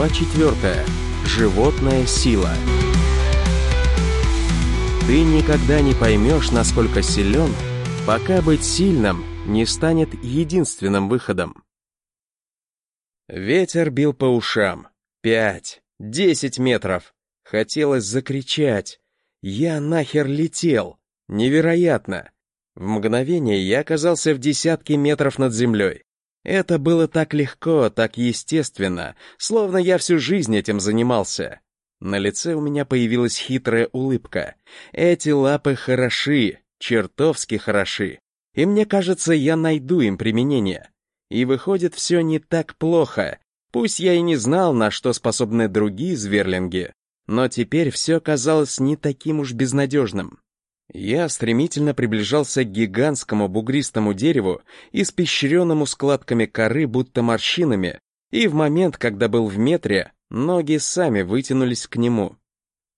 Глава 4. Животная сила. Ты никогда не поймешь, насколько силен, пока быть сильным не станет единственным выходом. Ветер бил по ушам. Пять, десять метров. Хотелось закричать. Я нахер летел. Невероятно. В мгновение я оказался в десятке метров над землей. Это было так легко, так естественно, словно я всю жизнь этим занимался. На лице у меня появилась хитрая улыбка. Эти лапы хороши, чертовски хороши. И мне кажется, я найду им применение. И выходит, все не так плохо. Пусть я и не знал, на что способны другие зверлинги, но теперь все казалось не таким уж безнадежным. Я стремительно приближался к гигантскому бугристому дереву, испещренному складками коры, будто морщинами, и в момент, когда был в метре, ноги сами вытянулись к нему.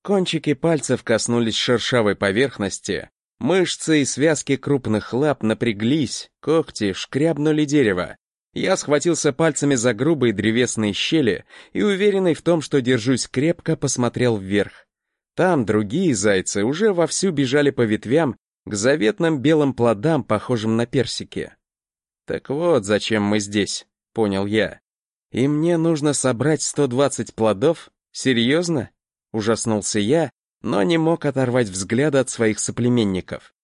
Кончики пальцев коснулись шершавой поверхности, мышцы и связки крупных лап напряглись, когти шкрябнули дерево. Я схватился пальцами за грубые древесные щели и, уверенный в том, что держусь крепко, посмотрел вверх. Там другие зайцы уже вовсю бежали по ветвям к заветным белым плодам, похожим на персики. «Так вот, зачем мы здесь», — понял я. «И мне нужно собрать 120 плодов? Серьезно?» — ужаснулся я, но не мог оторвать взгляда от своих соплеменников.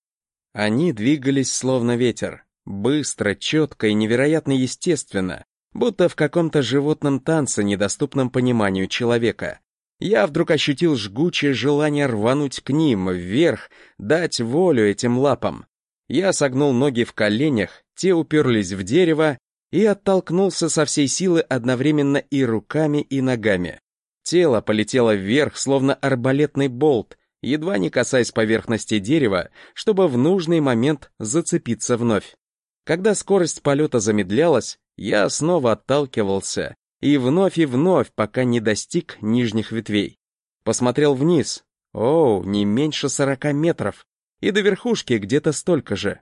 Они двигались словно ветер, быстро, четко и невероятно естественно, будто в каком-то животном танце, недоступном пониманию человека. Я вдруг ощутил жгучее желание рвануть к ним, вверх, дать волю этим лапам. Я согнул ноги в коленях, те уперлись в дерево и оттолкнулся со всей силы одновременно и руками, и ногами. Тело полетело вверх, словно арбалетный болт, едва не касаясь поверхности дерева, чтобы в нужный момент зацепиться вновь. Когда скорость полета замедлялась, я снова отталкивался, и вновь и вновь, пока не достиг нижних ветвей. Посмотрел вниз. Оу, не меньше сорока метров. И до верхушки где-то столько же.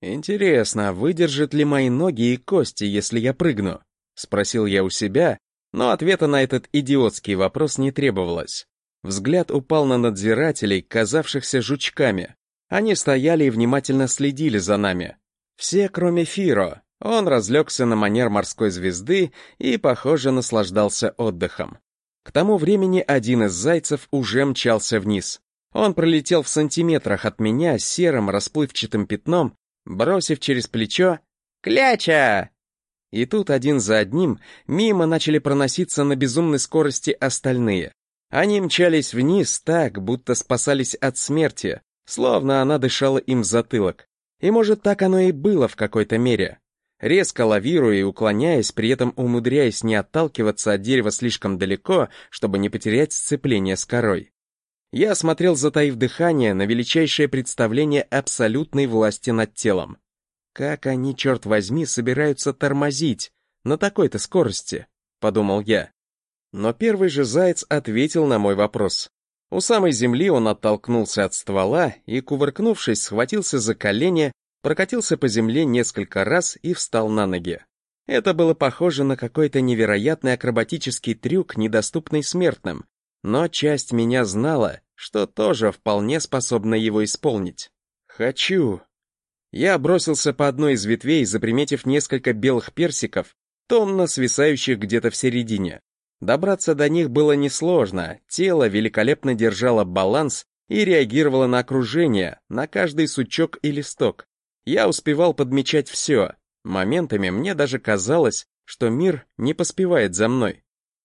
Интересно, выдержат ли мои ноги и кости, если я прыгну? Спросил я у себя, но ответа на этот идиотский вопрос не требовалось. Взгляд упал на надзирателей, казавшихся жучками. Они стояли и внимательно следили за нами. Все, кроме Фиро, он разлегся на манер морской звезды и, похоже, наслаждался отдыхом. К тому времени один из зайцев уже мчался вниз. Он пролетел в сантиметрах от меня серым расплывчатым пятном, бросив через плечо «Кляча!». И тут один за одним мимо начали проноситься на безумной скорости остальные. Они мчались вниз так, будто спасались от смерти, словно она дышала им в затылок. И может так оно и было в какой-то мере резко лавируя и уклоняясь, при этом умудряясь не отталкиваться от дерева слишком далеко, чтобы не потерять сцепление с корой. Я смотрел, затаив дыхание, на величайшее представление абсолютной власти над телом. Как они, черт возьми, собираются тормозить на такой-то скорости, подумал я. Но первый же заяц ответил на мой вопрос. У самой земли он оттолкнулся от ствола и, кувыркнувшись, схватился за колени, прокатился по земле несколько раз и встал на ноги. Это было похоже на какой-то невероятный акробатический трюк, недоступный смертным, но часть меня знала, что тоже вполне способна его исполнить. «Хочу!» Я бросился по одной из ветвей, заприметив несколько белых персиков, томно свисающих где-то в середине. Добраться до них было несложно, тело великолепно держало баланс и реагировало на окружение, на каждый сучок и листок. Я успевал подмечать все. Моментами мне даже казалось, что мир не поспевает за мной.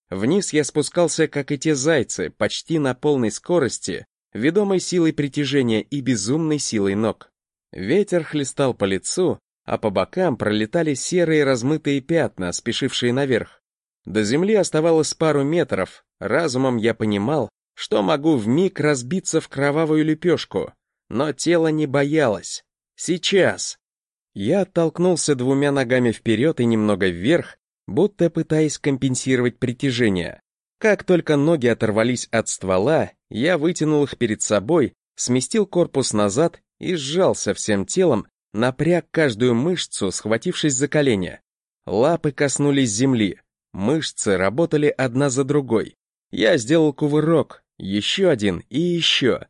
Вниз я спускался, как и те зайцы, почти на полной скорости, ведомой силой притяжения и безумной силой ног. Ветер хлестал по лицу, а по бокам пролетали серые размытые пятна, спешившие наверх. До земли оставалось пару метров, разумом я понимал, что могу вмиг разбиться в кровавую лепешку, но тело не боялось. Сейчас. Я оттолкнулся двумя ногами вперед и немного вверх, будто пытаясь компенсировать притяжение. Как только ноги оторвались от ствола, я вытянул их перед собой, сместил корпус назад и сжался всем телом, напряг каждую мышцу, схватившись за колени. Лапы коснулись земли. Мышцы работали одна за другой. Я сделал кувырок, еще один и еще.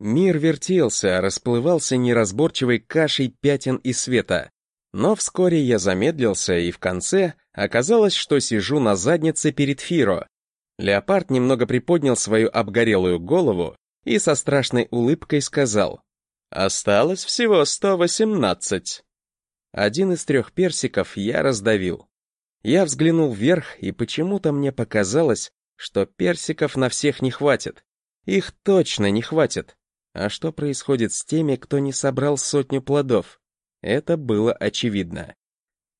Мир вертелся, расплывался неразборчивой кашей пятен и света. Но вскоре я замедлился, и в конце оказалось, что сижу на заднице перед Фиро. Леопард немного приподнял свою обгорелую голову и со страшной улыбкой сказал «Осталось всего 118». Один из трех персиков я раздавил. Я взглянул вверх, и почему-то мне показалось, что персиков на всех не хватит. Их точно не хватит. А что происходит с теми, кто не собрал сотню плодов? Это было очевидно.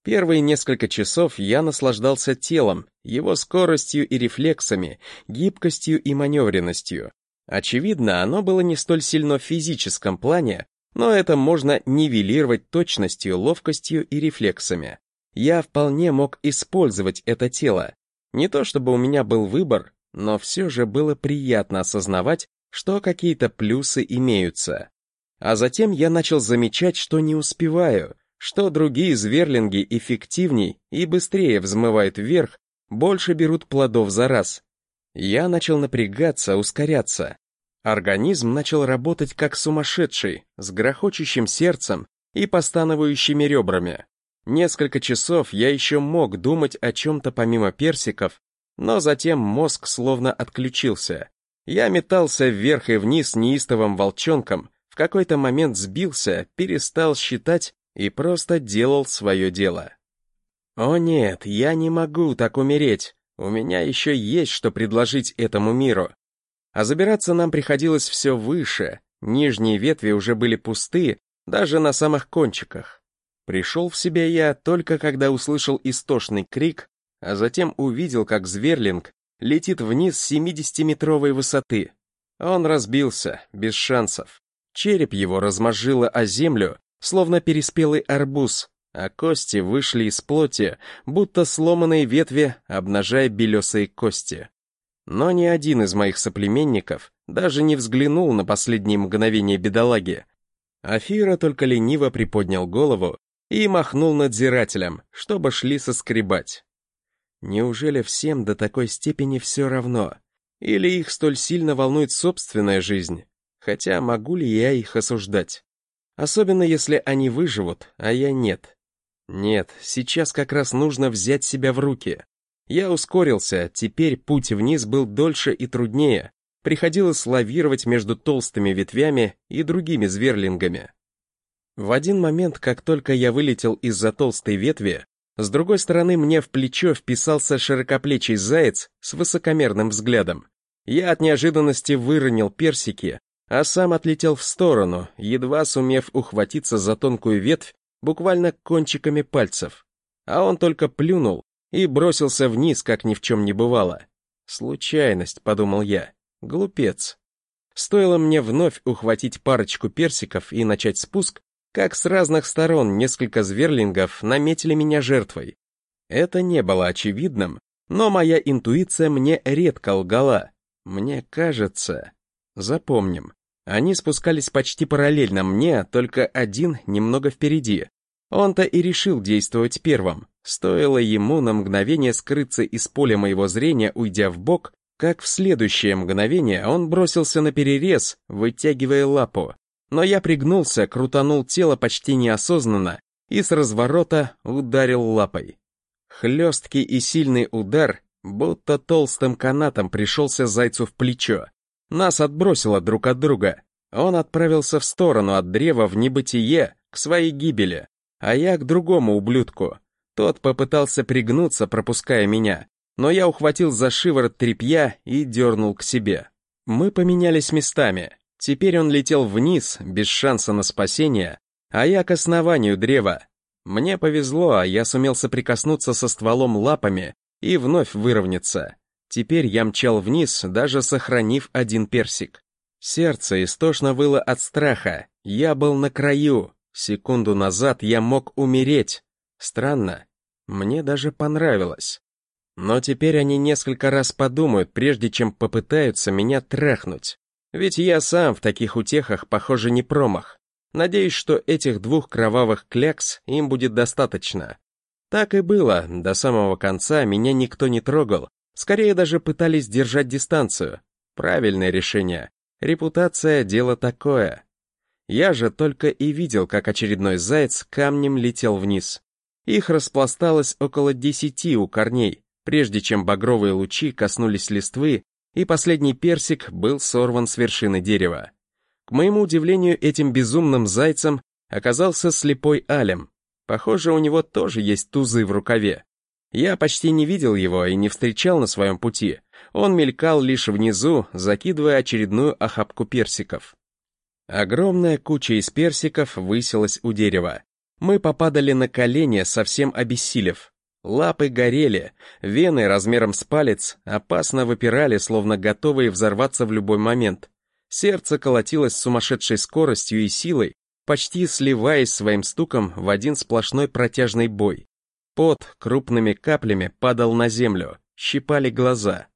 Первые несколько часов я наслаждался телом, его скоростью и рефлексами, гибкостью и маневренностью. Очевидно, оно было не столь сильно в физическом плане, но это можно нивелировать точностью, ловкостью и рефлексами. Я вполне мог использовать это тело. Не то чтобы у меня был выбор, но все же было приятно осознавать, что какие-то плюсы имеются. А затем я начал замечать, что не успеваю, что другие зверлинги эффективней и быстрее взмывают вверх, больше берут плодов за раз. Я начал напрягаться, ускоряться. Организм начал работать как сумасшедший, с грохочущим сердцем и постановающими ребрами. Несколько часов я еще мог думать о чем-то помимо персиков, но затем мозг словно отключился. Я метался вверх и вниз неистовым волчонком, в какой-то момент сбился, перестал считать и просто делал свое дело. О нет, я не могу так умереть, у меня еще есть что предложить этому миру. А забираться нам приходилось все выше, нижние ветви уже были пусты, даже на самых кончиках. Пришел в себя я только когда услышал истошный крик, а затем увидел, как Зверлинг летит вниз с 70-метровой высоты. Он разбился, без шансов. Череп его размозжило о землю, словно переспелый арбуз, а кости вышли из плоти, будто сломанные ветви, обнажая белесые кости. Но ни один из моих соплеменников даже не взглянул на последние мгновения бедолаги. Афира только лениво приподнял голову и махнул надзирателям, чтобы шли соскребать. Неужели всем до такой степени все равно? Или их столь сильно волнует собственная жизнь? Хотя могу ли я их осуждать? Особенно если они выживут, а я нет. Нет, сейчас как раз нужно взять себя в руки. Я ускорился, теперь путь вниз был дольше и труднее. Приходилось лавировать между толстыми ветвями и другими зверлингами. В один момент, как только я вылетел из-за толстой ветви, с другой стороны мне в плечо вписался широкоплечий заяц с высокомерным взглядом. Я от неожиданности выронил персики, а сам отлетел в сторону, едва сумев ухватиться за тонкую ветвь буквально кончиками пальцев. А он только плюнул и бросился вниз, как ни в чем не бывало. Случайность, подумал я, глупец. Стоило мне вновь ухватить парочку персиков и начать спуск, как с разных сторон несколько зверлингов наметили меня жертвой. Это не было очевидным, но моя интуиция мне редко лгала. Мне кажется... Запомним. Они спускались почти параллельно мне, только один немного впереди. Он-то и решил действовать первым. Стоило ему на мгновение скрыться из поля моего зрения, уйдя в бок, как в следующее мгновение он бросился на перерез, вытягивая лапу но я пригнулся, крутанул тело почти неосознанно и с разворота ударил лапой. Хлесткий и сильный удар, будто толстым канатом пришелся зайцу в плечо. Нас отбросило друг от друга. Он отправился в сторону от древа в небытие, к своей гибели, а я к другому ублюдку. Тот попытался пригнуться, пропуская меня, но я ухватил за шиворот тряпья и дернул к себе. Мы поменялись местами, Теперь он летел вниз, без шанса на спасение, а я к основанию древа. Мне повезло, а я сумел соприкоснуться со стволом лапами и вновь выровняться. Теперь я мчал вниз, даже сохранив один персик. Сердце истошно выло от страха. Я был на краю. Секунду назад я мог умереть. Странно. Мне даже понравилось. Но теперь они несколько раз подумают, прежде чем попытаются меня трахнуть. Ведь я сам в таких утехах, похоже, не промах. Надеюсь, что этих двух кровавых клякс им будет достаточно. Так и было, до самого конца меня никто не трогал, скорее даже пытались держать дистанцию. Правильное решение. Репутация — дело такое. Я же только и видел, как очередной заяц камнем летел вниз. Их распласталось около десяти у корней, прежде чем багровые лучи коснулись листвы, и последний персик был сорван с вершины дерева. К моему удивлению, этим безумным зайцем оказался слепой Алем. Похоже, у него тоже есть тузы в рукаве. Я почти не видел его и не встречал на своем пути. Он мелькал лишь внизу, закидывая очередную охапку персиков. Огромная куча из персиков высилась у дерева. Мы попадали на колени, совсем обессилев. Лапы горели, вены размером с палец опасно выпирали, словно готовые взорваться в любой момент. Сердце колотилось с сумасшедшей скоростью и силой, почти сливаясь своим стуком в один сплошной протяжный бой. Пот крупными каплями падал на землю, щипали глаза.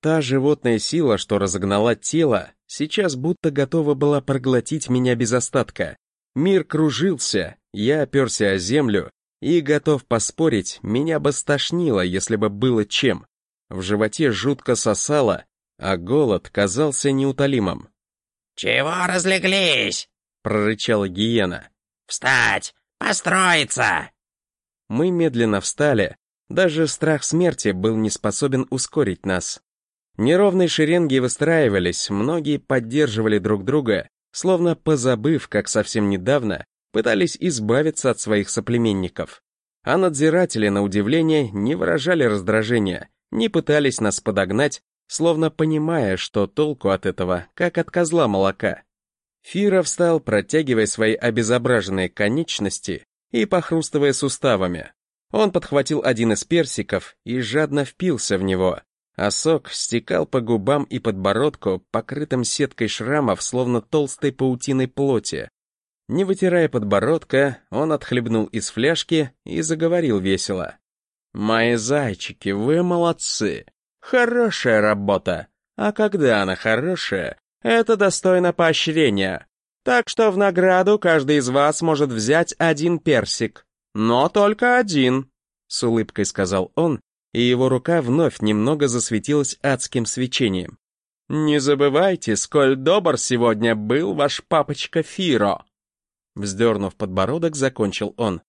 Та животная сила, что разогнала тело, сейчас будто готова была проглотить меня без остатка. Мир кружился, я оперся о землю и, готов поспорить, меня бы стошнило, если бы было чем. В животе жутко сосало, а голод казался неутолимым. «Чего разлеглись?» — прорычала гиена. «Встать! Построиться!» Мы медленно встали, даже страх смерти был не способен ускорить нас. Неровные шеренги выстраивались, многие поддерживали друг друга, словно позабыв, как совсем недавно пытались избавиться от своих соплеменников. А надзиратели, на удивление, не выражали раздражения, не пытались нас подогнать, словно понимая, что толку от этого, как от козла молока. Фира встал, протягивая свои обезображенные конечности и похрустывая суставами. Он подхватил один из персиков и жадно впился в него, а сок стекал по губам и подбородку, покрытым сеткой шрамов, словно толстой паутиной плоти. Не вытирая подбородка, он отхлебнул из фляжки и заговорил весело. «Мои зайчики, вы молодцы! Хорошая работа! А когда она хорошая, это достойно поощрения. Так что в награду каждый из вас может взять один персик. Но только один, с улыбкой сказал он, и его рука вновь немного засветилась адским свечением. Не забывайте, сколь добр сегодня был ваш папочка Фиро. Вздернув подбородок, закончил он.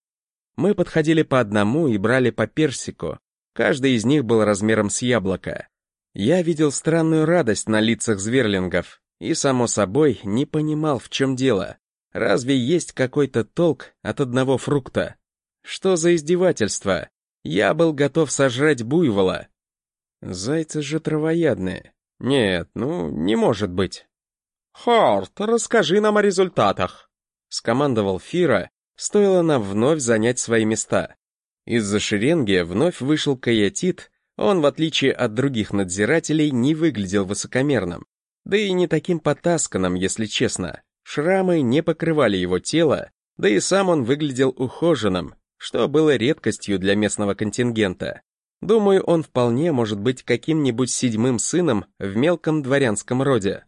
Мы подходили по одному и брали по персику. Каждый из них был размером с яблоко. Я видел странную радость на лицах зверлингов, и, само собой, не понимал, в чем дело. Разве есть какой-то толк от одного фрукта? Что за издевательство? Я был готов сожрать буйвола. Зайцы же травоядные. Нет, ну, не может быть. «Харт, расскажи нам о результатах», — скомандовал Фира, стоило нам вновь занять свои места. Из-за шеренги вновь вышел Каятит, он, в отличие от других надзирателей, не выглядел высокомерным. Да и не таким потасканным, если честно. Шрамы не покрывали его тело, да и сам он выглядел ухоженным, что было редкостью для местного контингента. Думаю, он вполне может быть каким-нибудь седьмым сыном в мелком дворянском роде.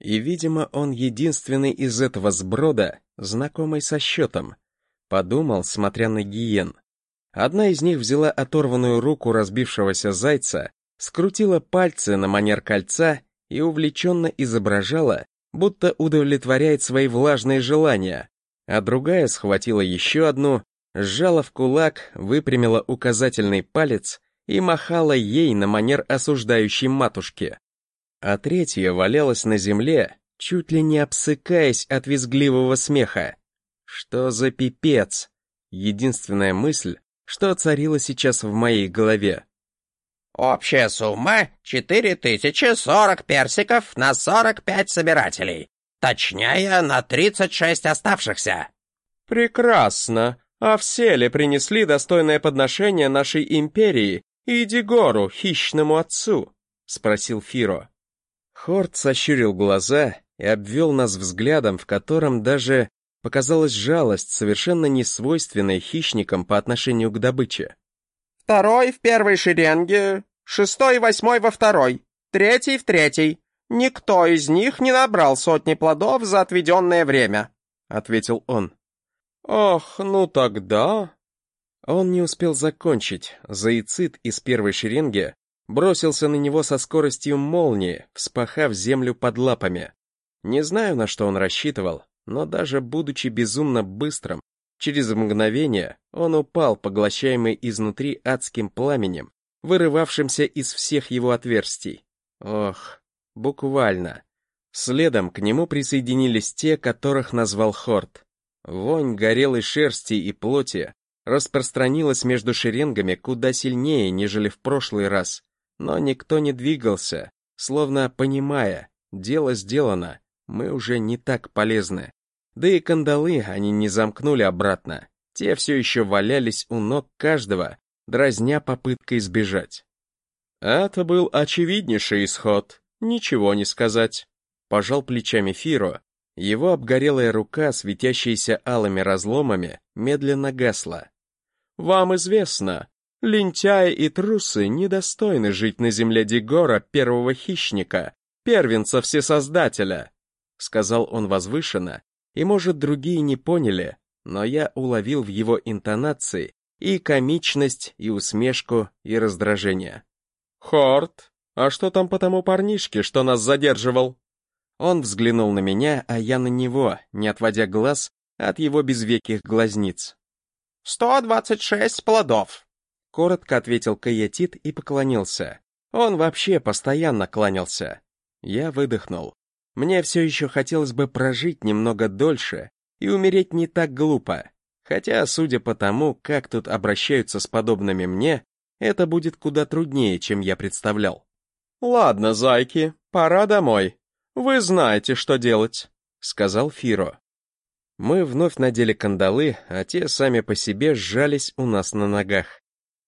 И, видимо, он единственный из этого сброда, знакомый со счетом. Подумал, смотря на гиен. Одна из них взяла оторванную руку разбившегося зайца, скрутила пальцы на манер кольца и увлеченно изображала, будто удовлетворяет свои влажные желания, а другая схватила еще одну, сжала в кулак, выпрямила указательный палец и махала ей на манер осуждающей матушки. А третья валялась на земле, чуть ли не обсыкаясь от визгливого смеха. Что за пипец? Единственная мысль, что царила сейчас в моей голове. Общая сумма — 4040 персиков на 45 собирателей. Точнее, на 36 оставшихся. Прекрасно. А все ли принесли достойное подношение нашей империи и Дигору, хищному отцу? Спросил Фиро. Хорт сощурил глаза и обвел нас взглядом, в котором даже показалась жалость, совершенно несвойственная хищникам по отношению к добыче. «Второй в первой шеренге, шестой и восьмой во второй, третий в третий. Никто из них не набрал сотни плодов за отведенное время», — ответил он. «Ах, ну тогда...» Он не успел закончить. Зайцит из первой шеренги бросился на него со скоростью молнии, вспахав землю под лапами. Не знаю, на что он рассчитывал, но даже будучи безумно быстрым, через мгновение он упал, поглощаемый изнутри адским пламенем, вырывавшимся из всех его отверстий. Ох, буквально. Следом к нему присоединились те, которых назвал Хорт. Вонь горелой шерсти и плоти распространилась между шеренгами куда сильнее, нежели в прошлый раз, но никто не двигался, словно понимая, дело сделано, мы уже не так полезны. Да и кандалы они не замкнули обратно, те все еще валялись у ног каждого, дразня попыткой сбежать. Это был очевиднейший исход, ничего не сказать. Пожал плечами Фиро, его обгорелая рука, светящаяся алыми разломами, медленно гасла. «Вам известно, лентяи и трусы недостойны жить на земле Дигора, первого хищника, первенца всесоздателя», сказал он возвышенно, и, может, другие не поняли, но я уловил в его интонации и комичность, и усмешку, и раздражение. «Хорт, а что там по тому парнишке, что нас задерживал?» Он взглянул на меня, а я на него, не отводя глаз от его безвеких глазниц. «Сто двадцать шесть плодов», — коротко ответил Каятит и поклонился. Он вообще постоянно кланялся. Я выдохнул. Мне все еще хотелось бы прожить немного дольше и умереть не так глупо. Хотя, судя по тому, как тут обращаются с подобными мне, это будет куда труднее, чем я представлял. «Ладно, зайки, пора домой. Вы знаете, что делать», — сказал Фиро. Мы вновь надели кандалы, а те сами по себе сжались у нас на ногах.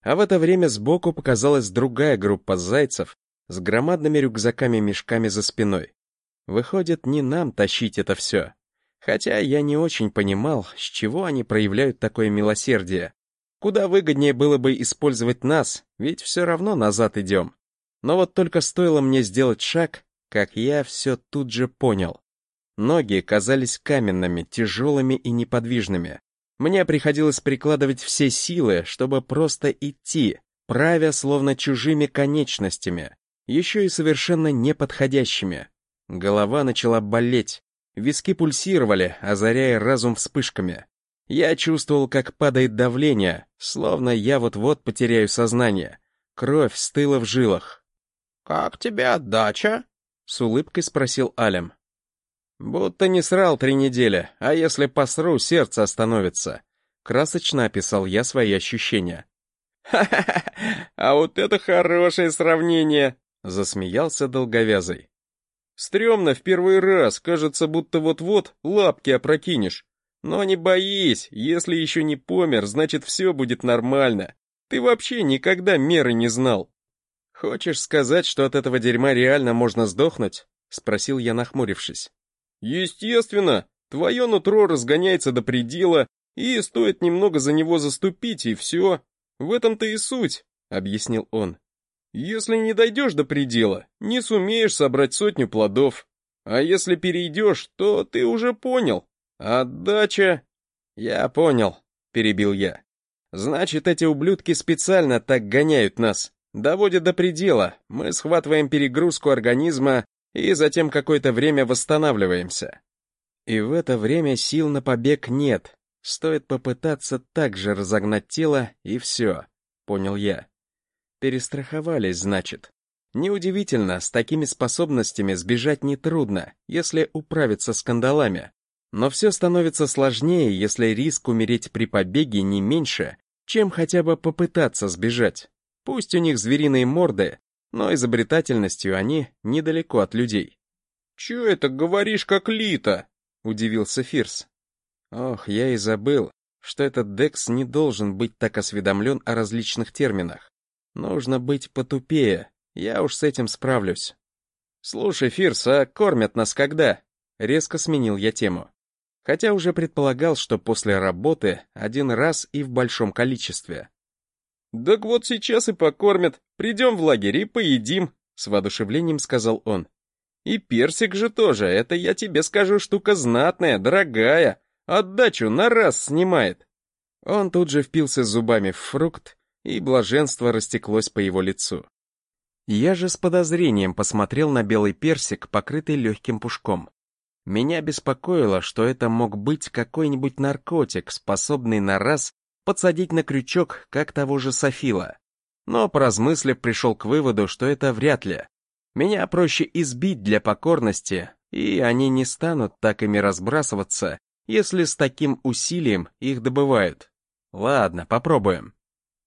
А в это время сбоку показалась другая группа зайцев с громадными рюкзаками-мешками за спиной. Выходит, не нам тащить это все. Хотя я не очень понимал, с чего они проявляют такое милосердие. Куда выгоднее было бы использовать нас, ведь все равно назад идем. Но вот только стоило мне сделать шаг, как я все тут же понял. Ноги казались каменными, тяжелыми и неподвижными. Мне приходилось прикладывать все силы, чтобы просто идти, правя словно чужими конечностями, еще и совершенно неподходящими. Голова начала болеть, виски пульсировали, озаряя разум вспышками. Я чувствовал, как падает давление, словно я вот-вот потеряю сознание. Кровь стыла в жилах. «Как тебе отдача?» — с улыбкой спросил Алем. «Будто не срал три недели, а если посру, сердце остановится», — красочно описал я свои ощущения. «Ха-ха-ха, а вот это хорошее сравнение!» — засмеялся долговязый. Стремно в первый раз, кажется, будто вот-вот лапки опрокинешь. Но не боись, если еще не помер, значит все будет нормально. Ты вообще никогда меры не знал. Хочешь сказать, что от этого дерьма реально можно сдохнуть? Спросил я, нахмурившись. Естественно, твое нутро разгоняется до предела, и стоит немного за него заступить, и все. В этом-то и суть, объяснил он. Если не дойдешь до предела, не сумеешь собрать сотню плодов. А если перейдешь, то ты уже понял. Отдача... Я понял, перебил я. Значит, эти ублюдки специально так гоняют нас. Доводят до предела, мы схватываем перегрузку организма и затем какое-то время восстанавливаемся. И в это время сил на побег нет. Стоит попытаться так же разогнать тело, и все, понял я. Перестраховались, значит. Неудивительно, с такими способностями сбежать нетрудно, если управиться с кандалами. Но все становится сложнее, если риск умереть при побеге не меньше, чем хотя бы попытаться сбежать. Пусть у них звериные морды, но изобретательностью они недалеко от людей. «Чё это говоришь, как Лита?» — удивился Фирс. Ох, я и забыл, что этот Декс не должен быть так осведомлен о различных терминах. Нужно быть потупее, я уж с этим справлюсь. Слушай, Фирс, а кормят нас когда? Резко сменил я тему. Хотя уже предполагал, что после работы один раз и в большом количестве. «Так вот сейчас и покормят. Придем в лагерь и поедим», — с воодушевлением сказал он. «И персик же тоже, это я тебе скажу, штука знатная, дорогая. Отдачу на раз снимает». Он тут же впился зубами в фрукт, и блаженство растеклось по его лицу. Я же с подозрением посмотрел на белый персик, покрытый легким пушком. Меня беспокоило, что это мог быть какой-нибудь наркотик, способный на раз подсадить на крючок, как того же Софила. Но, поразмыслив, пришел к выводу, что это вряд ли. Меня проще избить для покорности, и они не станут так ими разбрасываться, если с таким усилием их добывают. Ладно, попробуем.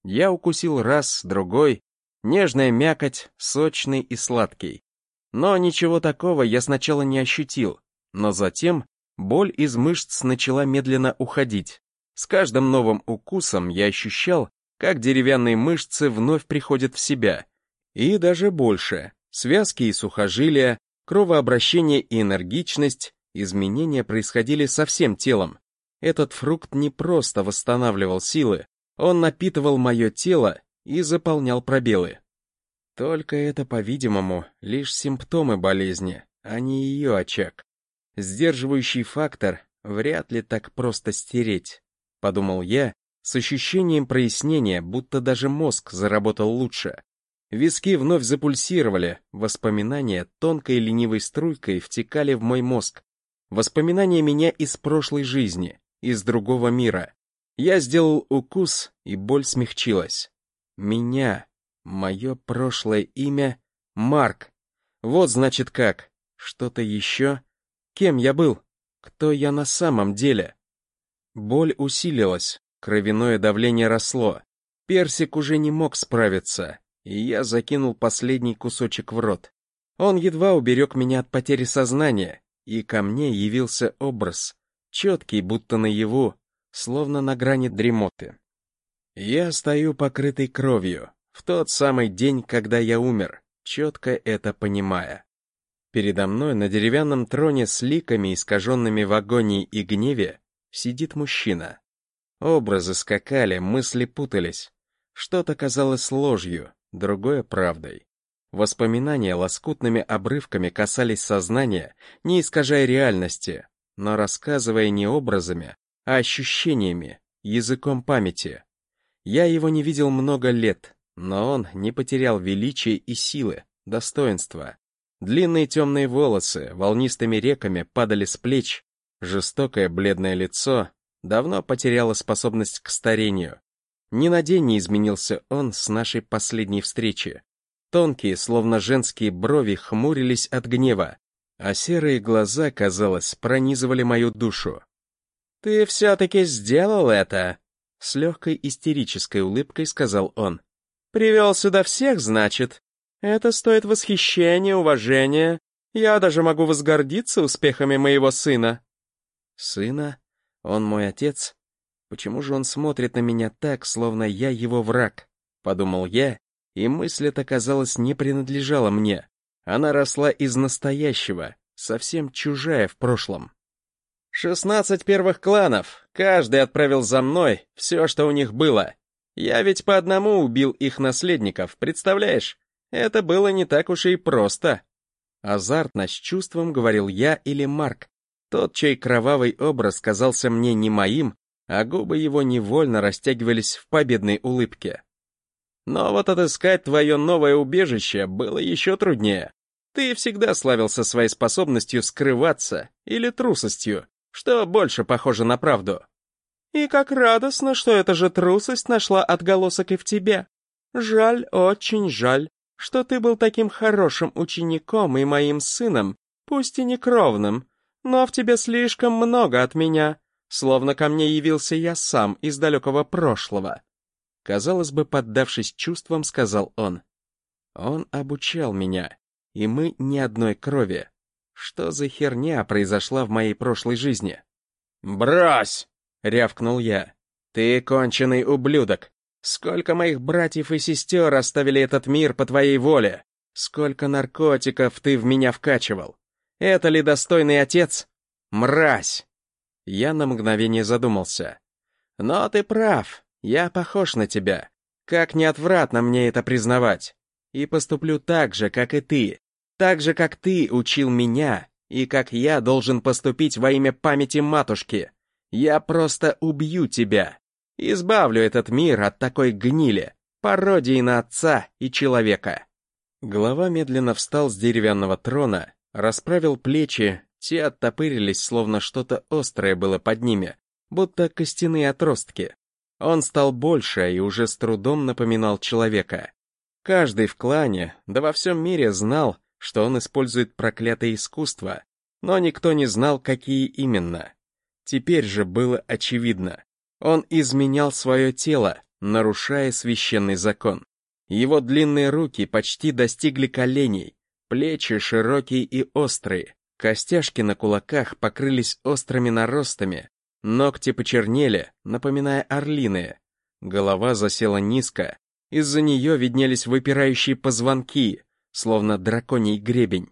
Я укусил раз, другой. Нежная мякоть, сочный и сладкий. Но ничего такого я сначала не ощутил, но затем боль из мышц начала медленно уходить. С каждым новым укусом я ощущал, как деревянные мышцы вновь приходят в себя. И даже больше. Связки и сухожилия, кровообращение и энергичность, изменения происходили со всем телом. Этот фрукт не просто восстанавливал силы, он напитывал мое тело и заполнял пробелы. Только это, по-видимому, лишь симптомы болезни, а не ее очаг. Сдерживающий фактор вряд ли так просто стереть, подумал я, с ощущением прояснения, будто даже мозг заработал лучше. Виски вновь запульсировали, воспоминания тонкой ленивой струйкой втекали в мой мозг. Воспоминания меня из прошлой жизни, из другого мира. Я сделал укус, и боль смягчилась. Меня, мое прошлое имя — Марк. Вот значит как. Что-то еще? Кем я был? Кто я на самом деле? Боль усилилась, кровяное давление росло. Персик уже не мог справиться, и я закинул последний кусочек в рот. Он едва уберег меня от потери сознания, и ко мне явился образ, четкий, будто наяву, словно на грани дремоты. Я стою покрытый кровью, в тот самый день, когда я умер, четко это понимая. Передо мной на деревянном троне с ликами, искаженными в агонии и гневе, сидит мужчина. Образы скакали, мысли путались. Что-то казалось ложью, другое — правдой. Воспоминания лоскутными обрывками касались сознания, не искажая реальности, но рассказывая не образами, а ощущениями, языком памяти. Я его не видел много лет, но он не потерял величия и силы, достоинства. Длинные темные волосы волнистыми реками падали с плеч, жестокое бледное лицо давно потеряло способность к старению. Ни на день не изменился он с нашей последней встречи. Тонкие, словно женские брови, хмурились от гнева, а серые глаза, казалось, пронизывали мою душу. «Ты все-таки сделал это!» С легкой истерической улыбкой сказал он. «Привел сюда всех, значит? Это стоит восхищения, уважения. Я даже могу возгордиться успехами моего сына». «Сына? Он мой отец? Почему же он смотрит на меня так, словно я его враг?» Подумал я, и мысль эта, казалось, не принадлежала мне. Она росла из настоящего, совсем чужая в прошлом. Шестнадцать первых кланов, каждый отправил за мной все, что у них было. Я ведь по одному убил их наследников, представляешь? Это было не так уж и просто. Азартно, с чувством говорил я или Марк, тот, чей кровавый образ казался мне не моим, а губы его невольно растягивались в победной улыбке. Но вот отыскать твое новое убежище было еще труднее. Ты всегда славился своей способностью скрываться или трусостью, что больше похоже на правду. И как радостно, что эта же трусость нашла отголосок и в тебе. Жаль, очень жаль, что ты был таким хорошим учеником и моим сыном, пусть и не кровным, но в тебе слишком много от меня, словно ко мне явился я сам из далекого прошлого. Казалось бы, поддавшись чувствам, сказал он. Он обучал меня, и мы ни одной крови. Что за херня произошла в моей прошлой жизни? «Брось!» — рявкнул я. «Ты конченый ублюдок! Сколько моих братьев и сестер оставили этот мир по твоей воле! Сколько наркотиков ты в меня вкачивал! Это ли достойный отец? Мразь!» Я на мгновение задумался. «Но ты прав, я похож на тебя. Как неотвратно мне это признавать. И поступлю так же, как и ты, так же, как ты учил меня, и как я должен поступить во имя памяти матушки. Я просто убью тебя. Избавлю этот мир от такой гнили, пародии на отца и человека. Глава медленно встал с деревянного трона, расправил плечи, те оттопырились, словно что-то острое было под ними, будто костяные отростки. Он стал больше и уже с трудом напоминал человека. Каждый в клане, да во всем мире знал, что он использует проклятое искусство, но никто не знал, какие именно. Теперь же было очевидно. Он изменял свое тело, нарушая священный закон. Его длинные руки почти достигли коленей, плечи широкие и острые, костяшки на кулаках покрылись острыми наростами, ногти почернели, напоминая орлиные. Голова засела низко, из-за нее виднелись выпирающие позвонки, словно драконий гребень.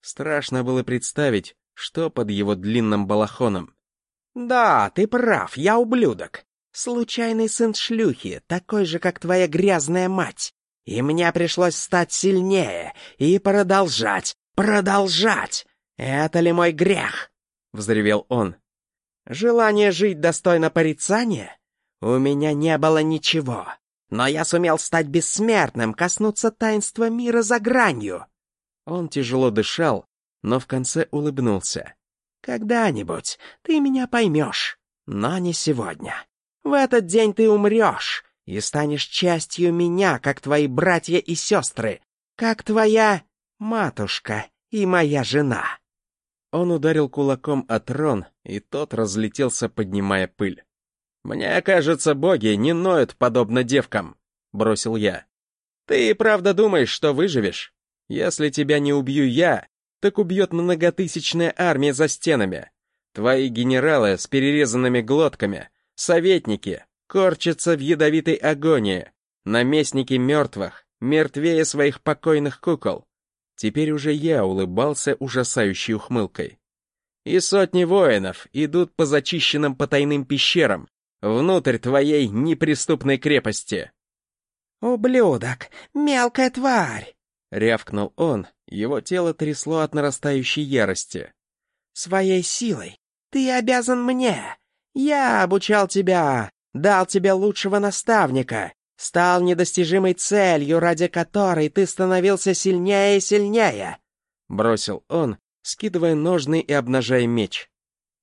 Страшно было представить, что под его длинным балахоном. «Да, ты прав, я ублюдок. Случайный сын шлюхи, такой же, как твоя грязная мать. И мне пришлось стать сильнее и продолжать, продолжать. Это ли мой грех?» — взревел он. «Желание жить достойно порицания? У меня не было ничего, но я сумел стать бессмертным, коснуться таинства мира за гранью». Он тяжело дышал, но в конце улыбнулся. «Когда-нибудь ты меня поймешь, но не сегодня. В этот день ты умрешь и станешь частью меня, как твои братья и сестры, как твоя матушка и моя жена». Он ударил кулаком о трон, и тот разлетелся, поднимая пыль. «Мне кажется, боги не ноют подобно девкам», — бросил я. «Ты и правда думаешь, что выживешь? Если тебя не убью я, так убьет многотысячная армия за стенами. Твои генералы с перерезанными глотками, советники, корчатся в ядовитой агонии, наместники мертвых, мертвее своих покойных кукол. Теперь уже я улыбался ужасающей ухмылкой. И сотни воинов идут по зачищенным потайным пещерам, внутрь твоей неприступной крепости. «Ублюдок! Мелкая тварь!» — рявкнул он, его тело трясло от нарастающей ярости. «Своей силой ты обязан мне! Я обучал тебя, дал тебе лучшего наставника, стал недостижимой целью, ради которой ты становился сильнее и сильнее!» Бросил он, скидывая ножны и обнажая меч.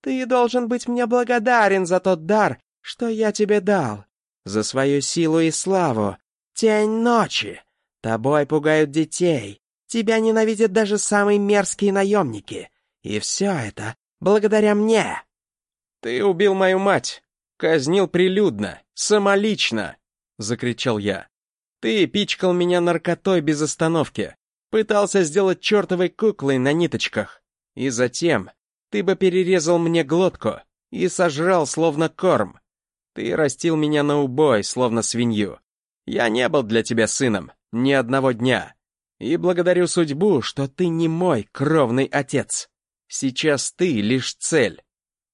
«Ты должен быть мне благодарен за тот дар, что я тебе дал, за свою силу и славу. Тень ночи!» Тобой пугают детей. Тебя ненавидят даже самые мерзкие наемники. И все это благодаря мне. Ты убил мою мать. Казнил прилюдно, самолично, закричал я. Ты пичкал меня наркотой без остановки. Пытался сделать чертовой куклой на ниточках. И затем ты бы перерезал мне глотку и сожрал словно корм. Ты растил меня на убой, словно свинью. Я не был для тебя сыном, ни одного дня. И благодарю судьбу, что ты не мой кровный отец. Сейчас ты лишь цель.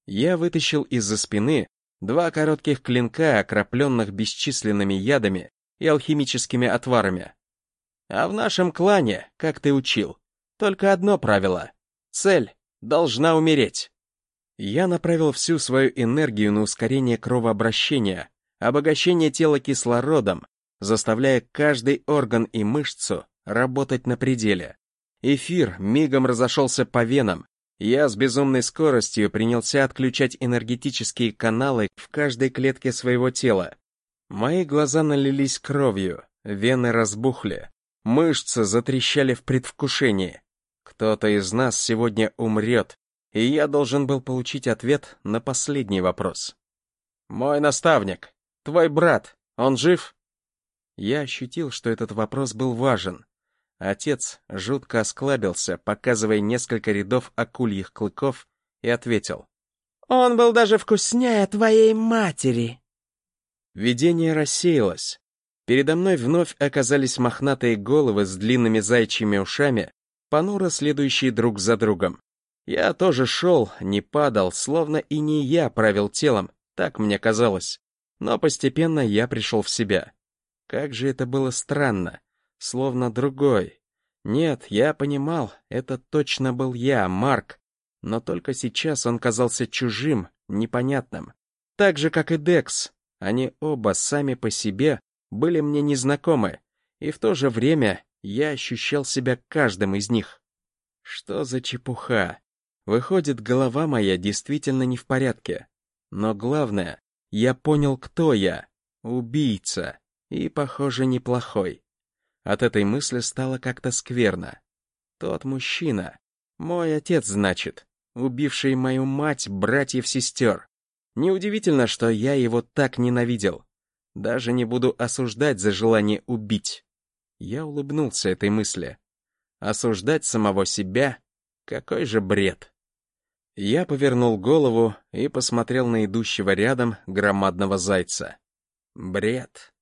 Я вытащил из-за спины два коротких клинка, окропленных бесчисленными ядами и алхимическими отварами. А в нашем клане, как ты учил, только одно правило — цель должна умереть. Я направил всю свою энергию на ускорение кровообращения, обогащение тела кислородом заставляя каждый орган и мышцу работать на пределе. Эфир мигом разошелся по венам. Я с безумной скоростью принялся отключать энергетические каналы в каждой клетке своего тела. Мои глаза налились кровью, вены разбухли, мышцы затрещали в предвкушении. Кто-то из нас сегодня умрет, и я должен был получить ответ на последний вопрос. «Мой наставник, твой брат, он жив?» Я ощутил, что этот вопрос был важен. Отец жутко осклабился, показывая несколько рядов акульих клыков, и ответил. «Он был даже вкуснее твоей матери!» Видение рассеялось. Передо мной вновь оказались мохнатые головы с длинными зайчьими ушами, понуро следующие друг за другом. Я тоже шел, не падал, словно и не я правил телом, так мне казалось. Но постепенно я пришел в себя. Как же это было странно, словно другой. Нет, я понимал, это точно был я, Марк, но только сейчас он казался чужим, непонятным. Так же, как и Декс. Они оба сами по себе были мне незнакомы, и в то же время я ощущал себя каждым из них. Что за чепуха? Выходит, голова моя действительно не в порядке. Но главное, я понял, кто я. Убийца. И, похоже, неплохой. От этой мысли стало как-то скверно. Тот мужчина. Мой отец, значит, убивший мою мать, братьев-сестер. Неудивительно, что я его так ненавидел. Даже не буду осуждать за желание убить. Я улыбнулся этой мысли. Осуждать самого себя? Какой же бред. Я повернул голову и посмотрел на идущего рядом громадного зайца. Бред.